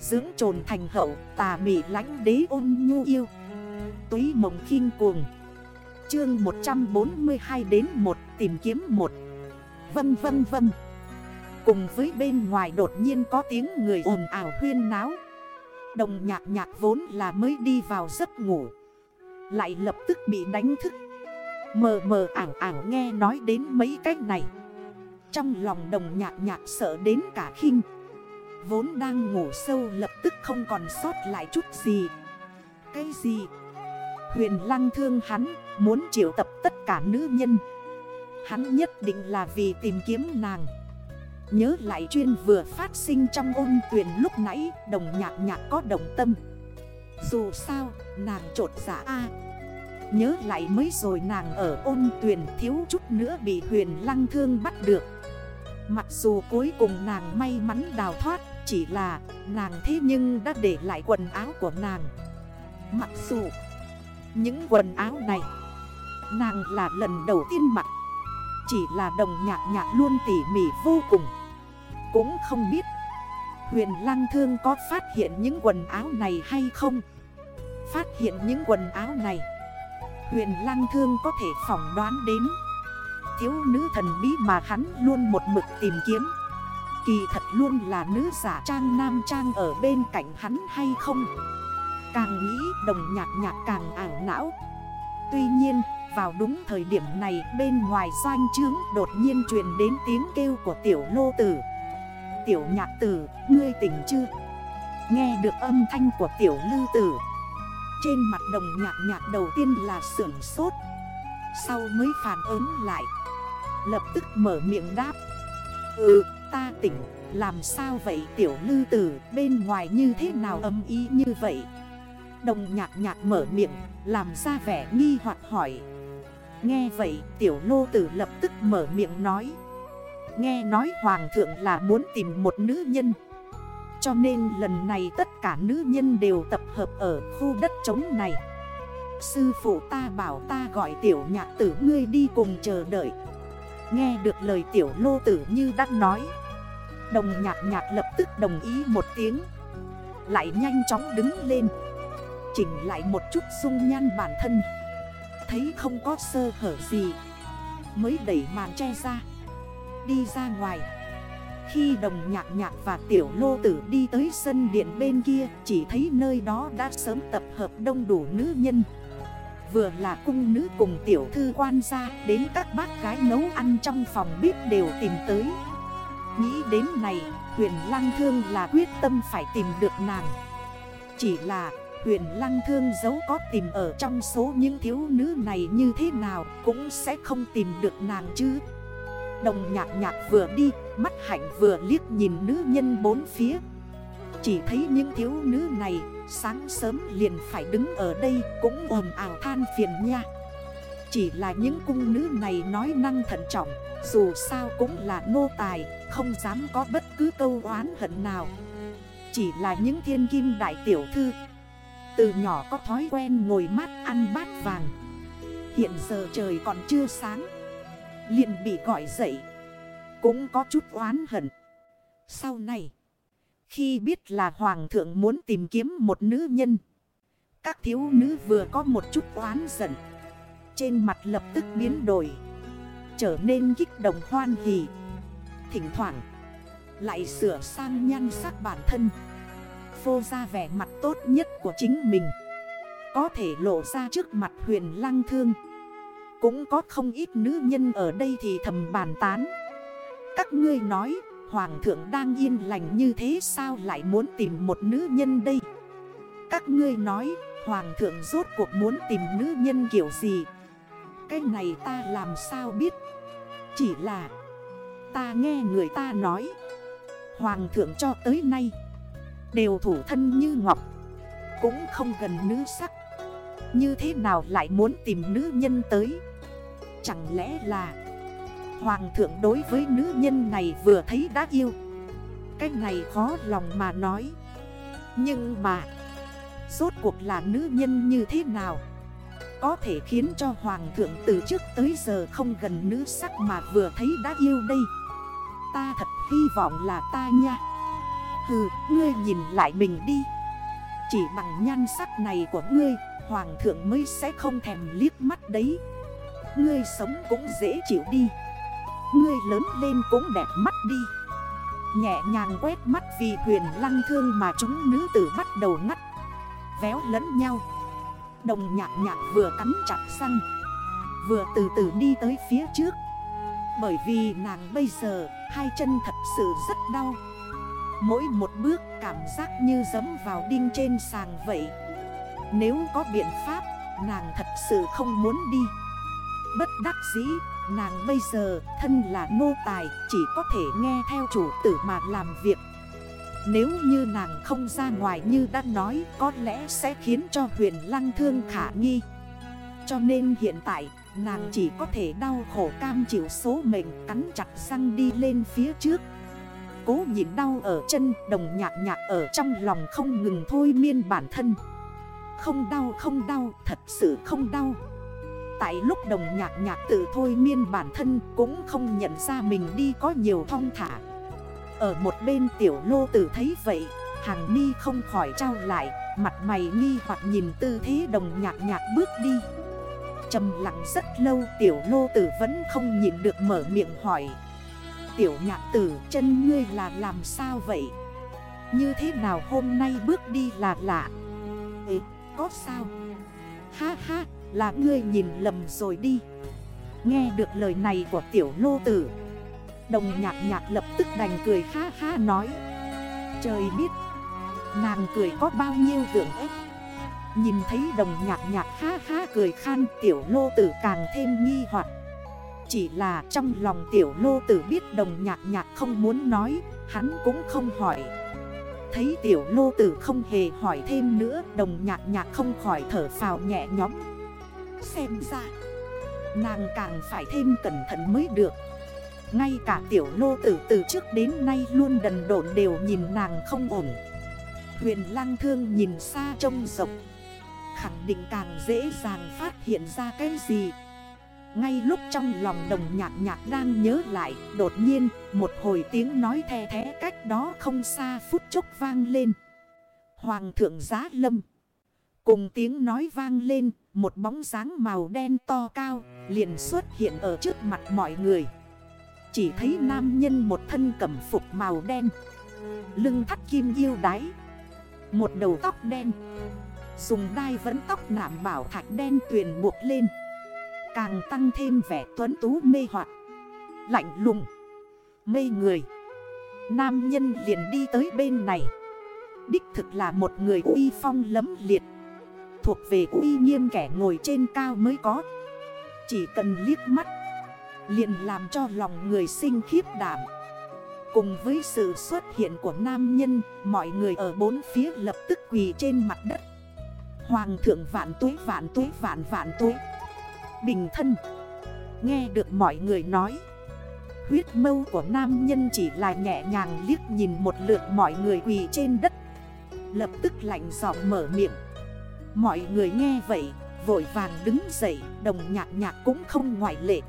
Dưỡng trồn thành hậu, tà mị lánh đế ôn nhu yêu. Túy mộng khinh cuồng. Chương 142 đến 1 tìm kiếm 1 Vân vân vân. Cùng với bên ngoài đột nhiên có tiếng người ồn ảo huyên náo. Đồng nhạc nhạc vốn là mới đi vào giấc ngủ. Lại lập tức bị đánh thức. Mờ mờ, ảo ảo nghe nói đến mấy cách này. Trong lòng đồng nhạc nhạc sợ đến cả khinh. Vốn đang ngủ sâu lập tức không còn sót lại chút gì. Cái gì? Huyền lăng thương hắn, Muốn triệu tập tất cả nữ nhân. Hắn nhất định là vì tìm kiếm nàng. Nhớ lại chuyên vừa phát sinh trong ôn tuyển lúc nãy, Đồng nhạc nhạc có đồng tâm. Dù sao, nàng trột giả A. Nhớ lại mới rồi nàng ở ôn tuyển thiếu chút nữa bị huyền lăng thương bắt được. Mặc dù cuối cùng nàng may mắn đào thoát chỉ là nàng thế nhưng đã để lại quần áo của nàng. Mặc dù những quần áo này Nàng là lần đầu tiên mặc, Chỉ là đồng nhạc nhạc luôn tỉ mỉ vô cùng. Cũng không biết Huyền Lăng Thương có phát hiện những quần áo này hay không. Phát hiện những quần áo này, Huyền Lăng Thương có thể phỏng đoán đến Thiếu nữ thần bí mà hắn luôn một mực tìm kiếm. Kỳ thật luôn là nữ giả trang nam trang ở bên cạnh hắn hay không? Càng nghĩ đồng nhạc nhạc càng ảo não. Tuy nhiên vào đúng thời điểm này bên ngoài doanh trướng đột nhiên truyền đến tiếng kêu của tiểu lô tử. Tiểu nhạc tử, ngươi tỉnh chưa? Nghe được âm thanh của tiểu lư tử. Trên mặt đồng nhạc nhạc đầu tiên là sưởng sốt. Sau mới phản ứng lại Lập tức mở miệng đáp. Ừ, ta tỉnh, Làm sao vậy tiểu lư tử, Bên ngoài như thế nào âm ý như vậy? Đồng nhạc nhạc mở miệng, Làm ra vẻ nghi hoặc hỏi. Nghe vậy, tiểu lô tử lập tức mở miệng nói. Nghe nói hoàng thượng là muốn tìm một nữ nhân. Cho nên lần này tất cả nữ nhân đều tập hợp ở khu đất trống này. Sư phụ ta bảo ta gọi tiểu nhạc tử, ngươi đi cùng chờ đợi. Nghe được lời tiểu lô tử như đã nói. Đồng nhạc nhạc lập tức đồng ý một tiếng. Lại nhanh chóng đứng lên. Chỉnh lại một chút dung nhan bản thân. Thấy không có sơ hở gì. Mới đẩy màn che ra. Đi ra ngoài. Khi đồng nhạc nhạc và tiểu lô tử đi tới sân điện bên kia, Chỉ thấy nơi đó đã sớm tập hợp đông đủ nữ nhân. Vừa là cung nữ cùng tiểu thư quan gia, Đến các bác gái nấu ăn trong phòng bếp đều tìm tới. Nghĩ đến này, huyền lăng thương là quyết tâm phải tìm được nàng. Chỉ là, huyền lăng thương giấu có tìm ở trong số những thiếu nữ này như thế nào Cũng sẽ không tìm được nàng chứ. Đồng nhạc nhạc vừa đi, Mắt hạnh vừa liếc nhìn nữ nhân bốn phía. Chỉ thấy những thiếu nữ này, Sáng sớm liền phải đứng ở đây Cũng ồn ào than phiền nha. Chỉ là những cung nữ này nói năng thận trọng, Dù sao cũng là nô tài, Không dám có bất cứ câu oán hận nào. Chỉ là những thiên kim đại tiểu thư, từ nhỏ có thói quen ngồi mát ăn bát vàng. Hiện giờ trời còn chưa sáng, liền bị gọi dậy, Cũng có chút oán hận. Sau này khi biết là hoàng thượng muốn tìm kiếm một nữ nhân, Các thiếu nữ vừa có một chút oán giận, Trên mặt lập tức biến đổi, Trở nên kích động hoan hỉ. Thỉnh thoảng, Lại sửa sang nhan sắc bản thân, phô ra vẻ mặt tốt nhất của chính mình. Có thể lộ ra trước mặt huyền lăng thương. Cũng có không ít nữ nhân ở đây thì thầm bàn tán. Các ngươi nói Hoàng thượng đang yên lành như thế sao lại muốn tìm một nữ nhân đây? Các ngươi nói, Hoàng thượng rốt cuộc muốn tìm nữ nhân kiểu gì? Cái này ta làm sao biết? Chỉ là, Ta nghe người ta nói, Hoàng thượng cho tới nay, Đều thủ thân như ngọc, Cũng không gần nữ sắc. Như thế nào lại muốn tìm nữ nhân tới? Chẳng lẽ là Hoàng thượng đối với nữ nhân này vừa thấy đã yêu. Cái này khó lòng mà nói. Nhưng mà Rốt cuộc là nữ nhân như thế nào? Có thể khiến cho hoàng thượng từ trước tới giờ không gần nữ sắc mà vừa thấy đã yêu đây. Ta thật hy vọng là ta nha. Hừ, ngươi nhìn lại mình đi. Chỉ bằng nhan sắc này của ngươi Hoàng thượng mới sẽ không thèm liếc mắt đấy. Ngươi sống cũng dễ chịu đi. Ngươi lớn lên cũng đẹp mắt đi. Nhẹ nhàng quét mắt vì huyền lăng thương mà chúng nữ tử bắt đầu ngắt, Véo lẫn nhau. Đồng nhạc nhạc vừa cắn chặt răng, Vừa từ từ đi tới phía trước. Bởi vì nàng bây giờ, hai chân thật sự rất đau. Mỗi một bước cảm giác như dấm vào đinh trên sàng vậy. Nếu có biện pháp, nàng thật sự không muốn đi. Bất đắc dĩ Nàng bây giờ thân là nô tài, Chỉ có thể nghe theo chủ tử mà làm việc. Nếu như nàng không ra ngoài như đã nói, Có lẽ sẽ khiến cho huyền lăng thương khả nghi. Cho nên hiện tại, nàng chỉ có thể đau khổ cam chịu số mệnh Cắn chặt răng đi lên phía trước. Cố nhìn đau ở chân, đồng nhạc nhạc ở trong lòng không ngừng thôi miên bản thân. Không đau không đau, thật sự không đau. Tại lúc đồng nhạc nhạc tự thôi miên bản thân cũng không nhận ra mình đi có nhiều thong thả. Ở một bên tiểu lô tử thấy vậy Hàng mi không khỏi trao lại Mặt mày nghi hoặc nhìn tư thế đồng nhạc nhạc bước đi. Trầm lặng rất lâu tiểu lô tử vẫn không nhìn được mở miệng hỏi. Tiểu nhạc tử chân ngươi là làm sao vậy? Như thế nào hôm nay bước đi là lạ? Ê, có sao? Ha ha là ngươi nhìn lầm rồi đi. Nghe được lời này của tiểu lô tử. Đồng nhạc nhạc lập tức đành cười ha ha nói. Trời biết, Nàng cười có bao nhiêu tưởng ếp Nhìn thấy đồng nhạc nhạc ha ha cười khan tiểu lô tử càng thêm nghi hoặc. Chỉ là trong lòng tiểu lô tử biết đồng nhạc nhạc không muốn nói, Hắn cũng không hỏi. Thấy tiểu lô tử không hề hỏi thêm nữa, Đồng nhạc nhạc không khỏi thở phào nhẹ nhõm. Xem ra, Nàng càng phải thêm cẩn thận mới được. Ngay cả tiểu lô tử từ trước đến nay luôn đần độn đều nhìn nàng không ổn. Huyền lăng thương nhìn xa trông rộng. Khẳng định càng dễ dàng phát hiện ra cái gì. Ngay lúc trong lòng đồng nhạc nhạc đang nhớ lại, Đột nhiên, một hồi tiếng nói the thế cách đó không xa phút chốc vang lên. Hoàng thượng giá lâm. Cùng tiếng nói vang lên, Một bóng dáng màu đen to cao liền xuất hiện ở trước mặt mọi người. Chỉ thấy nam nhân một thân cẩm phục màu đen, Lưng thắt kim yêu đáy Một đầu tóc đen, Dùng đai vẫn tóc nạm bảo thạch đen tuyền buộc lên, Càng tăng thêm vẻ tuấn tú mê hoặc, Lạnh lùng, Mê người. Nam nhân liền đi tới bên này. Đích thực là một người uy phong lấm liệt. Thuộc về uy nghiêm kẻ ngồi trên cao mới có. Chỉ cần liếc mắt, Liền làm cho lòng người sinh khiếp đảm. Cùng với sự xuất hiện của nam nhân, Mọi người ở bốn phía lập tức quỳ trên mặt đất. Hoàng thượng vạn tuế vạn tuế, vạn vạn tuế. Bình thân, Nghe được mọi người nói, Huyết mâu của nam nhân chỉ là nhẹ nhàng liếc nhìn một lượt mọi người quỳ trên đất. Lập tức lạnh giọng mở miệng. Mọi người nghe vậy, Vội vàng đứng dậy, Đồng nhạc nhạc cũng không ngoại lệ.